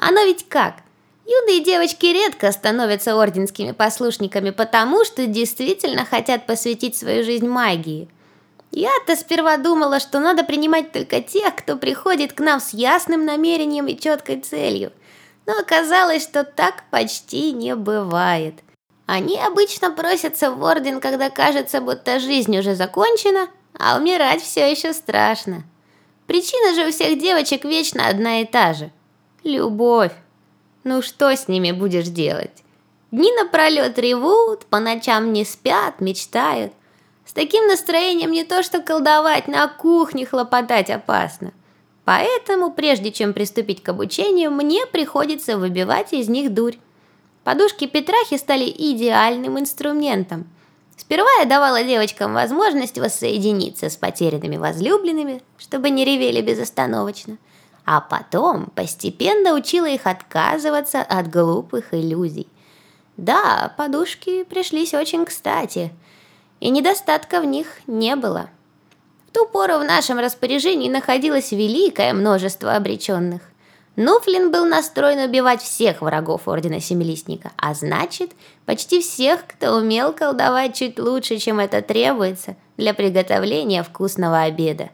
Оно ведь как? Юные девочки редко становятся орденскими послушниками, потому что действительно хотят посвятить свою жизнь магии. Я-то сперва думала, что надо принимать только тех, кто приходит к нам с ясным намерением и четкой целью. Но оказалось, что так почти не бывает. Они обычно просятся в орден, когда кажется, будто жизнь уже закончена, а умирать все еще страшно. Причина же у всех девочек вечно одна и та же – любовь. Ну что с ними будешь делать? Дни напролет ревут, по ночам не спят, мечтают. С таким настроением не то что колдовать, на кухне хлопотать опасно. Поэтому, прежде чем приступить к обучению, мне приходится выбивать из них дурь. Подушки Петрахи стали идеальным инструментом. Сперва я давала девочкам возможность воссоединиться с потерянными возлюбленными, чтобы не ревели безостановочно – а потом постепенно учила их отказываться от глупых иллюзий. Да, подушки пришлись очень кстати, и недостатка в них не было. В ту пору в нашем распоряжении находилось великое множество обреченных. Нуфлин был настроен убивать всех врагов Ордена Семилистника, а значит, почти всех, кто умел колдовать чуть лучше, чем это требуется для приготовления вкусного обеда.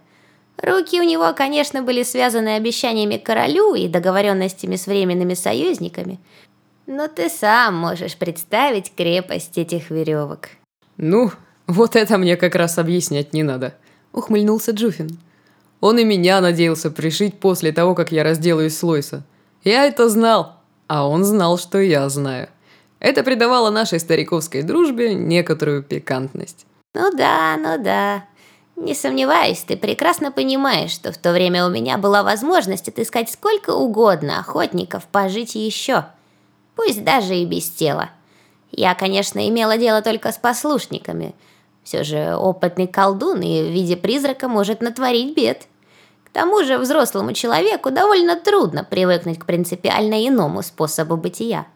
Руки у него, конечно, были связаны обещаниями королю и договоренностями с временными союзниками, но ты сам можешь представить крепость этих веревок. Ну, вот это мне как раз объяснять не надо, ухмыльнулся Джуфин. Он и меня надеялся пришить после того, как я разделаюсь с Лойса. Я это знал, а он знал, что я знаю. Это придавало нашей стариковской дружбе некоторую пикантность. Ну да, ну да. Не сомневаюсь, ты прекрасно понимаешь, что в то время у меня была возможность отыскать сколько угодно охотников пожить еще, пусть даже и без тела. Я, конечно, имела дело только с послушниками. Все же опытный колдун и в виде призрака может натворить бед. К тому же взрослому человеку довольно трудно привыкнуть к принципиально иному способу бытия.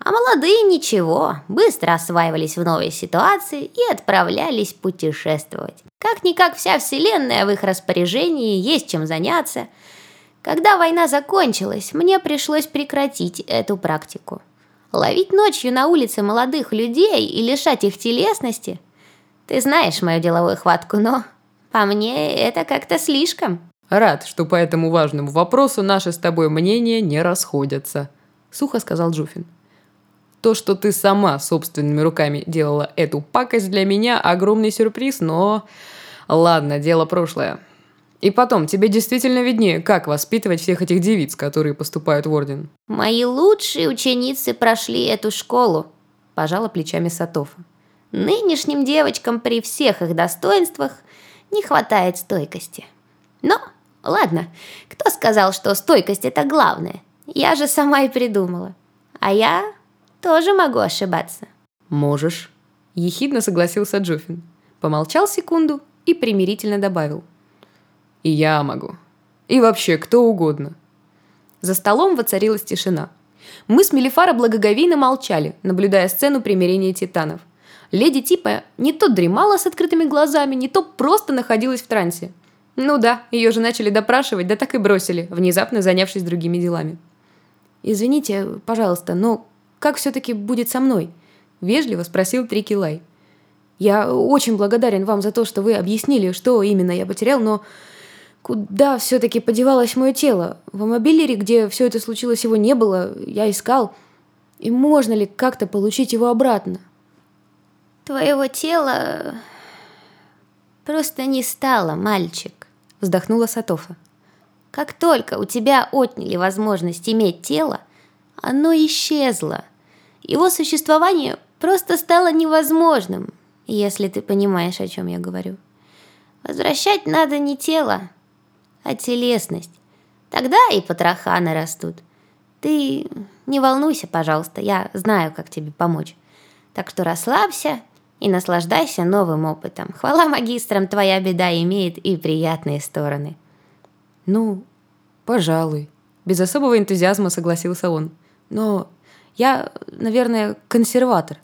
А молодые ничего, быстро осваивались в новой ситуации и отправлялись путешествовать. Как-никак вся вселенная в их распоряжении, есть чем заняться. Когда война закончилась, мне пришлось прекратить эту практику. Ловить ночью на улице молодых людей и лишать их телесности? Ты знаешь мою деловую хватку, но по мне это как-то слишком. Рад, что по этому важному вопросу наши с тобой мнения не расходятся, сухо сказал Джуфин. То, что ты сама собственными руками делала эту пакость для меня, огромный сюрприз, но... Ладно, дело прошлое. И потом, тебе действительно виднее, как воспитывать всех этих девиц, которые поступают в орден. Мои лучшие ученицы прошли эту школу, пожала плечами Сатофа. Нынешним девочкам при всех их достоинствах не хватает стойкости. Но, ладно, кто сказал, что стойкость это главное? Я же сама и придумала. А я тоже могу ошибаться. Можешь. Ехидно согласился Джуфин. Помолчал секунду и примирительно добавил. И я могу. И вообще, кто угодно. За столом воцарилась тишина. Мы с Мелифара благоговейно молчали, наблюдая сцену примирения титанов. Леди Типа не то дремала с открытыми глазами, не то просто находилась в трансе. Ну да, ее же начали допрашивать, да так и бросили, внезапно занявшись другими делами. «Извините, пожалуйста, но как все-таки будет со мной?» – вежливо спросил Трикилай. «Я очень благодарен вам за то, что вы объяснили, что именно я потерял, но куда все-таки подевалось мое тело? В мобилере, где все это случилось, его не было, я искал. И можно ли как-то получить его обратно?» «Твоего тела просто не стало, мальчик», – вздохнула Сатофа. «Как только у тебя отняли возможность иметь тело, оно исчезло. Его существование просто стало невозможным, если ты понимаешь, о чем я говорю. Возвращать надо не тело, а телесность. Тогда и потроха нарастут. Ты не волнуйся, пожалуйста, я знаю, как тебе помочь. Так что расслабься и наслаждайся новым опытом. Хвала магистрам, твоя беда имеет и приятные стороны. Ну, пожалуй. Без особого энтузиазма согласился он. Но я, наверное, консерватор.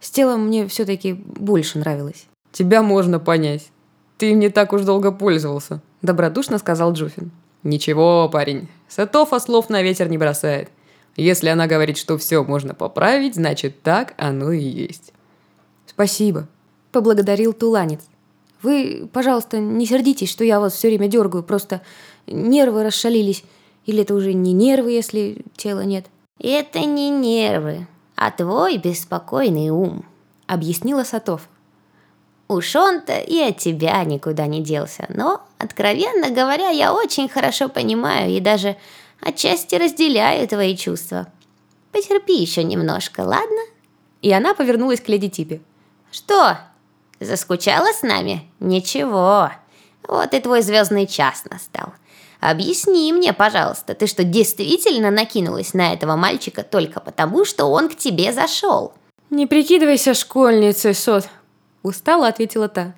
С телом мне все-таки больше нравилось. Тебя можно понять. Ты не так уж долго пользовался, добродушно сказал Джуфин. Ничего, парень, Сатофа слов на ветер не бросает. Если она говорит, что все можно поправить, значит так оно и есть. Спасибо, поблагодарил Туланец. Вы, пожалуйста, не сердитесь, что я вас все время дергаю, просто нервы расшалились. Или это уже не нервы, если тела нет? Это не нервы, а твой беспокойный ум, объяснила Сатов. Уж он-то и от тебя никуда не делся, но, откровенно говоря, я очень хорошо понимаю и даже отчасти разделяю твои чувства. Потерпи еще немножко, ладно? И она повернулась к леди Типе. Что, заскучала с нами? Ничего, вот и твой звездный час настал. Объясни мне, пожалуйста, ты что, действительно накинулась на этого мальчика только потому, что он к тебе зашел? Не прикидывайся школьницей, Сот, Устала ответила та.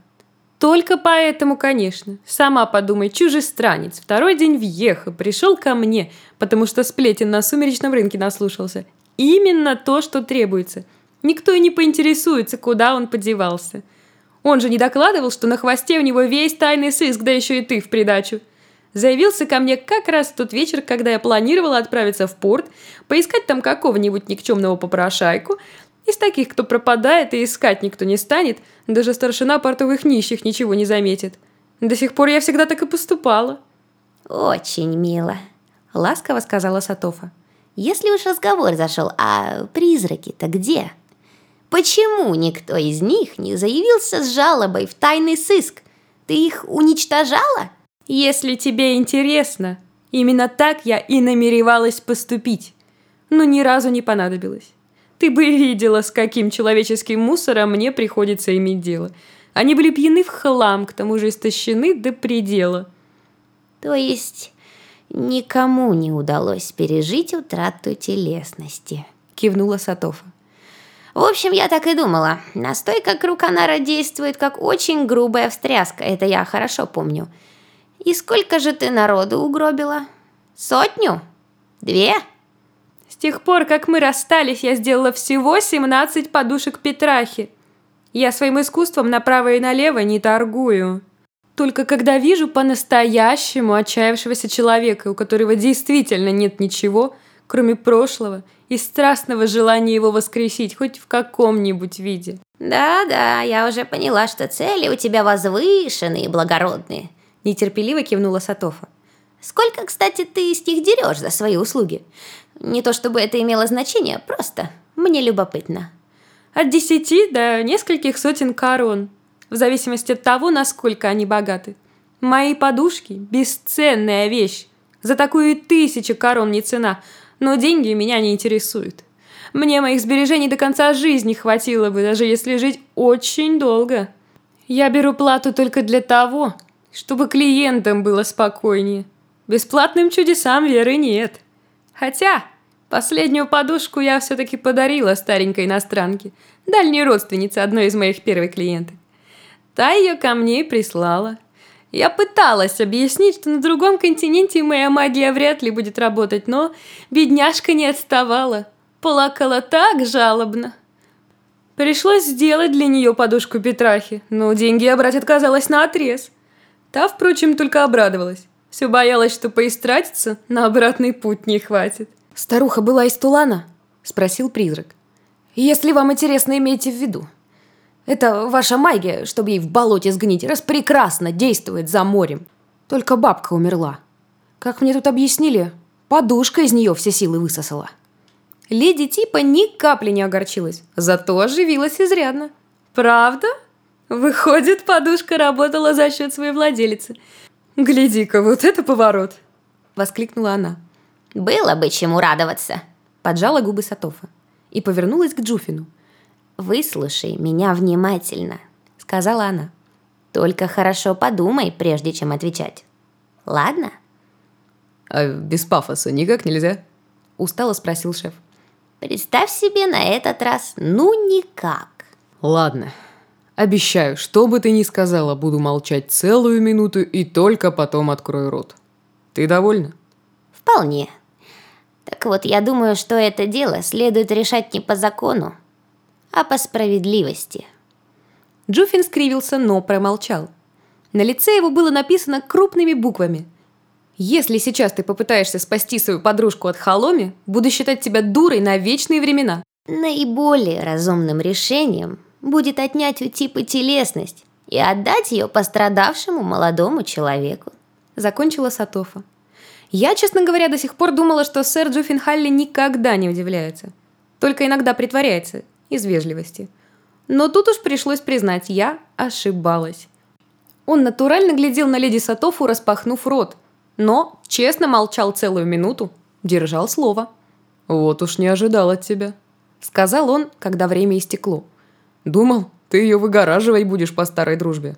Только поэтому, конечно. Сама подумай, чужестранец. Второй день въехал, пришел ко мне, потому что сплетен на сумеречном рынке наслушался. Именно то, что требуется. Никто и не поинтересуется, куда он подевался. Он же не докладывал, что на хвосте у него весь тайный сыск, да еще и ты в придачу. Заявился ко мне как раз в тот вечер, когда я планировала отправиться в порт, поискать там какого-нибудь никчемного попрошайку, из таких, кто пропадает и искать никто не станет, даже старшина портовых нищих ничего не заметит. До сих пор я всегда так и поступала. Очень мило, ласково сказала Сатофа. Если уж разговор зашел, а призраки-то где? Почему никто из них не заявился с жалобой в тайный сыск? Ты их уничтожала? Если тебе интересно, именно так я и намеревалась поступить. Но ни разу не понадобилось. Ты бы видела, с каким человеческим мусором мне приходится иметь дело. Они были пьяны в хлам, к тому же истощены до предела. То есть никому не удалось пережить утрату телесности, кивнула Сатофа. В общем, я так и думала. Настойка Круканара действует как очень грубая встряска, это я хорошо помню. И сколько же ты народу угробила? Сотню? Две? С тех пор, как мы расстались, я сделала всего 17 подушек Петрахи. Я своим искусством направо и налево не торгую. Только когда вижу по-настоящему отчаявшегося человека, у которого действительно нет ничего, кроме прошлого, и страстного желания его воскресить хоть в каком-нибудь виде. Да-да, я уже поняла, что цели у тебя возвышенные и благородные. Нетерпеливо кивнула Сатофа. Сколько, кстати, ты с них дерешь за свои услуги? Не то чтобы это имело значение, просто мне любопытно. От десяти до нескольких сотен корон, в зависимости от того, насколько они богаты. Мои подушки – бесценная вещь. За такую и тысяча корон не цена, но деньги меня не интересуют. Мне моих сбережений до конца жизни хватило бы, даже если жить очень долго. Я беру плату только для того, чтобы клиентам было спокойнее. Бесплатным чудесам веры нет. Хотя, последнюю подушку я все-таки подарила старенькой иностранке, дальней родственнице одной из моих первых клиенток. Та ее ко мне прислала. Я пыталась объяснить, что на другом континенте моя магия вряд ли будет работать, но бедняжка не отставала. Плакала так жалобно. Пришлось сделать для нее подушку Петрахи, но деньги я брать отказалась на отрез. Та, впрочем, только обрадовалась. Все боялась, что поистратиться на обратный путь не хватит. «Старуха была из Тулана?» – спросил призрак. «Если вам интересно, имейте в виду. Это ваша магия, чтобы ей в болоте сгнить, распрекрасно действует за морем. Только бабка умерла. Как мне тут объяснили, подушка из нее все силы высосала». Леди типа ни капли не огорчилась, зато оживилась изрядно. «Правда?» Выходит, подушка работала за счет своей владелицы. «Гляди-ка, вот это поворот!» — воскликнула она. «Было бы чему радоваться!» — поджала губы Сатофа и повернулась к Джуфину. «Выслушай меня внимательно», — сказала она. «Только хорошо подумай, прежде чем отвечать. Ладно?» «А без пафоса никак нельзя?» — устало спросил шеф. «Представь себе на этот раз, ну никак». «Ладно», Обещаю, что бы ты ни сказала, буду молчать целую минуту и только потом открою рот. Ты довольна? Вполне. Так вот, я думаю, что это дело следует решать не по закону, а по справедливости. Джуфин скривился, но промолчал. На лице его было написано крупными буквами. Если сейчас ты попытаешься спасти свою подружку от Халоми, буду считать тебя дурой на вечные времена. Наиболее разумным решением будет отнять у типа телесность и отдать ее пострадавшему молодому человеку. Закончила Сатофа. Я, честно говоря, до сих пор думала, что сэр Джуффин Халли никогда не удивляется. Только иногда притворяется, из вежливости. Но тут уж пришлось признать, я ошибалась. Он натурально глядел на леди Сатофу, распахнув рот, но честно молчал целую минуту, держал слово. «Вот уж не ожидал от тебя», — сказал он, когда время истекло. «Думал, ты ее выгораживать будешь по старой дружбе.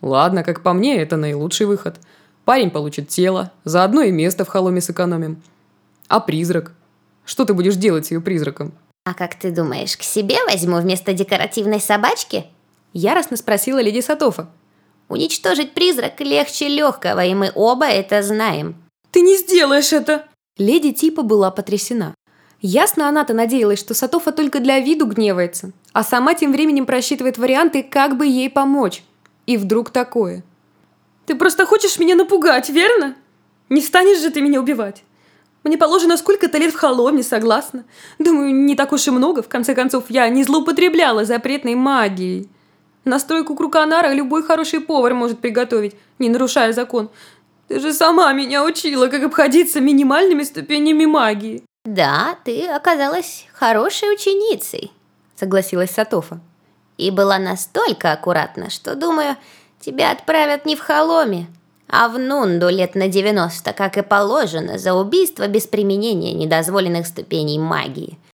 Ладно, как по мне, это наилучший выход. Парень получит тело, заодно и место в холоме сэкономим. А призрак? Что ты будешь делать с ее призраком?» «А как ты думаешь, к себе возьму вместо декоративной собачки?» Яростно спросила леди Сатофа. «Уничтожить призрак легче легкого, и мы оба это знаем». «Ты не сделаешь это!» Леди Типа была потрясена. Ясно она-то надеялась, что Сатофа только для виду гневается, а сама тем временем просчитывает варианты, как бы ей помочь. И вдруг такое. «Ты просто хочешь меня напугать, верно? Не станешь же ты меня убивать. Мне положено сколько-то лет в холоме, согласна. Думаю, не так уж и много. В конце концов, я не злоупотребляла запретной магией. Настройку круканара любой хороший повар может приготовить, не нарушая закон. Ты же сама меня учила, как обходиться минимальными ступенями магии. «Да, ты оказалась хорошей ученицей», — согласилась Сатофа. «И была настолько аккуратна, что, думаю, тебя отправят не в Холоме, а в Нунду лет на 90, как и положено, за убийство без применения недозволенных ступеней магии.